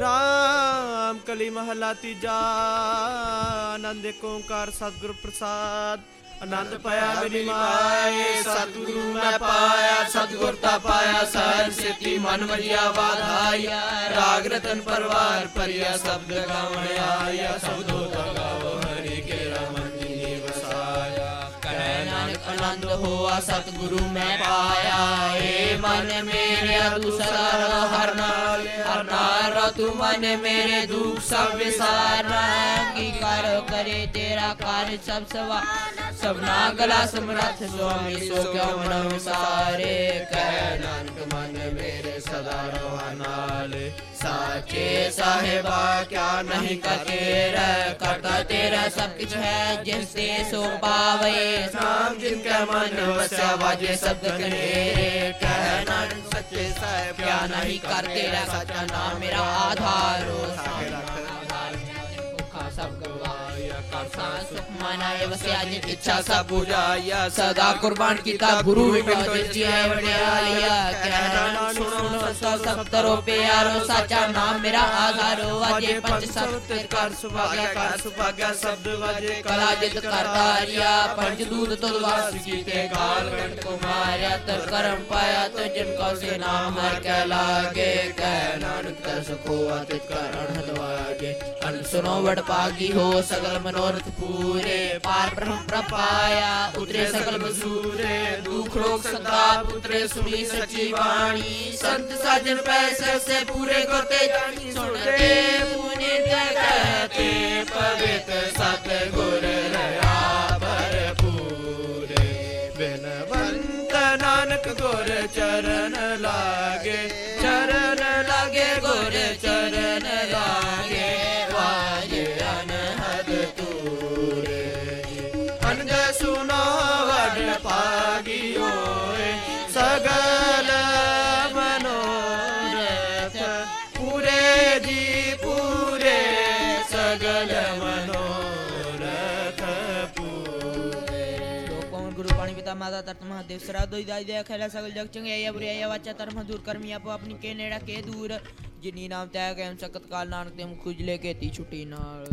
ਰਾਮ ਕਲੀ ਮਹਲਾ ਤੀਜਾ, ਆਨੰਦ ਓੰਕਾਰ ਸਤਿਗੁਰ ਪ੍ਰਸਾਦ, ਆਨੰਦ ਪਾਇਆ ਮੇਰੀ ਮਾਏ, ਸਤਿਗੁਰੂ ਮੈਂ ਪਾਇਆ, ਸਤਿਗੁਰ ਤਾ ਪਾਇਆ ਸਹਿਜ ਸਿੱਧੀ ਮਨ ਵਜਿਆ ਵਾਧਾਇਆ, ਰਾਗ ਰਤਨ ਪਰਵਾਰ ਪਰਿਆ ਸ਼ਬਦ ਗਾਵਣ ਆਇਆ ਸਬਦੋ ਤਾ ਗਾਵੋ ਹਰੀ ਕੇ ਰਮਨ ਜੀ ਵਸਾਇਆ। ਕਹਿ ਨਾਨਕ ਆਨੰਦ ਹੋਆ, ਸਤਿਗੁਰੂ ਮੈਂ ਪਾਇਆ, ਏ ਮਨ ਮੇਰਿਆ ਤੂੰ ਸਦਾ ਹਰ ਨਾਲ ਹਰ ਨਾਲ ਰਹੁ ਤੂੰ ਮਨ ਮੇਰੇ ਦੁਖ ਸਭ ਵਿਸਾਰਨਾ ਕਰੇ ਤੇਰਾ ਕਾਰ ਸਭ ਸਵਾ ਸਭਨਾ ਗਲਾ ਸਮਰੱਥ ਸੁਆਮੀ ਸੋ ਕਿਉ ਮਨ ਵਿਸਾਰੇ ਕਹਿ ਨਾਨਕ ਮਨ ਮੇਰੇ ਸਦਾ ਰਹੁ ਸਾਚੇ ਸਾਹਿਬਾ ਕਿਆ ਨਹੀਂ ਕਤੇਰਾ ਕਰਤਾ ਤੇਰਾ ਸਭ ਕੁਛ ਹੈ ਜਿਸ ਤੇ ਸੋ ਪਾਵੇ ਨਾਮ ਜਿਨ ਕੈ ਮਨ ਵਸਿਆ ਵਾਜੇ ਸ਼ਬਦ ਕਨੇਰੇ ਕਹਿ ਨਾਨਕ ਸੱਚੇ ਸਾਹਿਬ ਕਿਆ ਨਹੀਂ ਕਰ ਤੇਰਾ ਸੱਚਾ ਨਾਮ ਮੇਰਾ ਆਧਾਰੋ ਆਧਾਰ ਭੁੱਖਾ ਸਭ ਗਵਾਇਆ ਕਰਤਾ ਸੁਖ ਮਨਾਏ ਵਸਿਆ ਜਿਨ ਇੱਛਾ ਸਭ 부ਜਾਇਆ ਸਦਾ ਕੁਰਬਾਨ ਕੀਤਾ ਗੁਰੂ ਵਿਟੋ ਜੀ ਹੈ ਵਡਿਆਈਆ ਕਹਿ ਸੁਣੋ ਸਭ ਸਭ ਪਿਆਰੋ ਸਾਚਾ ਨਾਮ ਮੇਰਾ ਆਧਾਰੋ ਵਾਜੇ ਪੰਜ ਸਭ ਕਰ ਸੁਭਾਗਿਆ ਕਰ ਸੁਭਾਗਿਆ ਸ਼ਬਦ ਵਾਜੇ ਕਲਾ ਜਿਤ ਕਰਤਾਰਿਆ ਪੰਜ ਦੂਤ ਤੁਧ ਵਾਸ ਕੀਤੇ ਕਾਲ ਕੰਟ ਕੋ ਤਰ ਕਰਮ ਪਾਇਆ ਤੋ ਜਿਨ ਕੋ ਸੇ ਨਾਮ ਹਰ ਕੈ ਲਾਗੇ ਕਹਿ ਨਾਨਕ ਤਰ ਸੁਖੋ ਅਤਿ ਕਰਣ ਹਤਵਾਗੇ ज्ञान सुनो वट पागी हो सकल मनोरथ पूरे। पार ब्रह्म प्रपाया, उतरे सकल मसूरे। दुख रोग संताप उतरे सुनी सच्ची वाणी। संत साजन पैसे से पूरे करते जानी। सुनते पवित्र सतगुर नानक गोर चरण लागे। ਅਨੰਦ ਸੁਨੋ ਵਡ ਪਾਗੀ ਹੋਏ ਸਗਲ ਮਨੋਰਥ, ਪੂਰੇ ਜੀ ਪੂਰੇ ਸਗਲ ਮਨੋਰਥ ਪੂਰੇ। ਲੋਕ ਕੌਣ ਗੁਰੂ ਪਾਣੀ ਪਿਤਾ ਮਾਤਾ ਤਰਤ ਮਹਾਦੇਵ ਸਰਾ ਦੋਈ ਦਾਈ ਦੇ ਖੈਲਾ ਸਗਲ ਜਗ ਚੰਗਿਆਈਆ ਬੁਰਾਈਆ ਵਾਚਾ ਧਰਮ ਦੂਰ ਕਰਮੀ ਆਪੋ ਆਪਣੀ ਕੇ ਨੇੜਾ ਕੇ ਦੂਰ। ਜਿਨੀ ਨਾਮ ਤੈ ਕੈਮ ਸਕਤ ਕਾਲ ਨਾਨਕ ਤੇ ਮੁਖ ਖੁਜਲੇ ਕੇਤੀ ਛੁੱਟੀ ਨਾਲ।